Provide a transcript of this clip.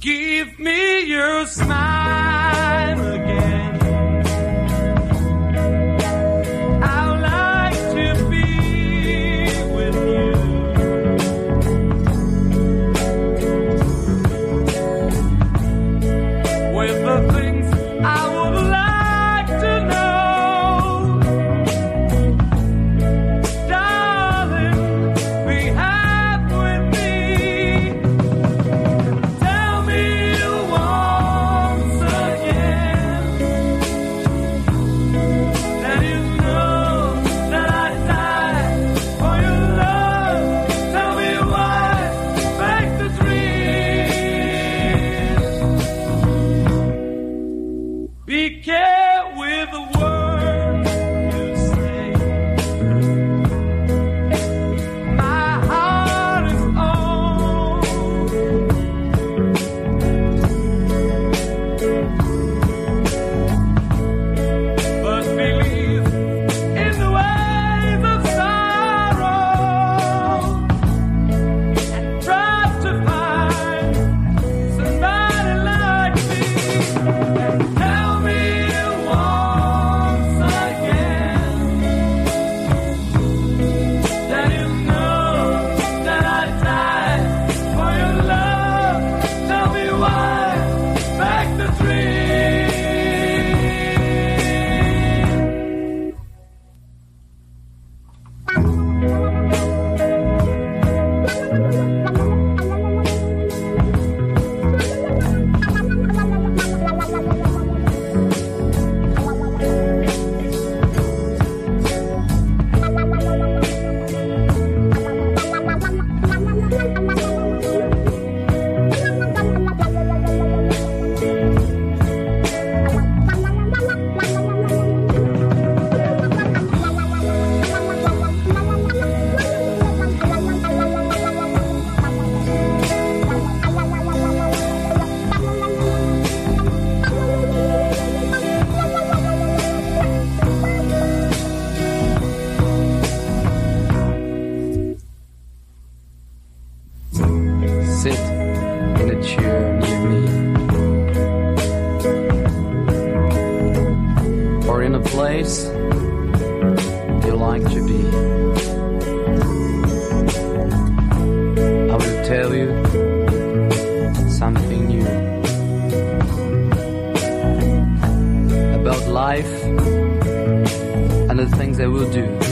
Give me your smile. place you like to be. I will tell you something new about life and the things I will do.